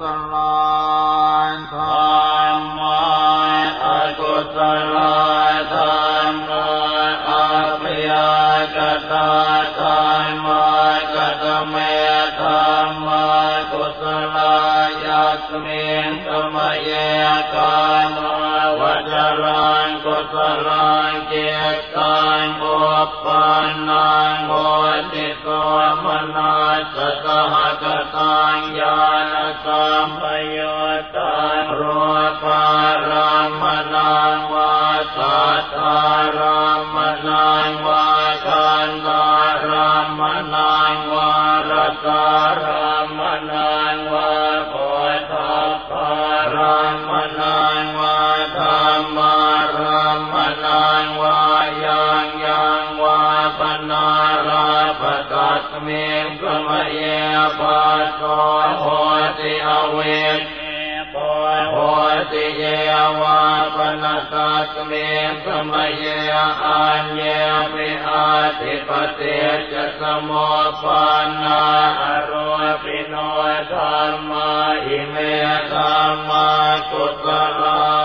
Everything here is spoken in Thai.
ศลธรรมาอกุศลธรรมาอภิยากตาธรรมากตเมธรรมากุศลยัสมิงสมัยกามาวจรังกุศลังเจตังบุปปานังโหติ โกมนาสสหกตังญาณสัมปยุตตังรูปารามนังวาสัทธารามนังวาคันตารามนังวารตารามนังวา ราปตัสเมพระมเยปัสโสโหติอเวทโหติเยวาปนัสสเมพระมเยอัญเยปิอาติปเตจะสมปานาอโรปิโนธรรมาอิเมธรรมากุศลา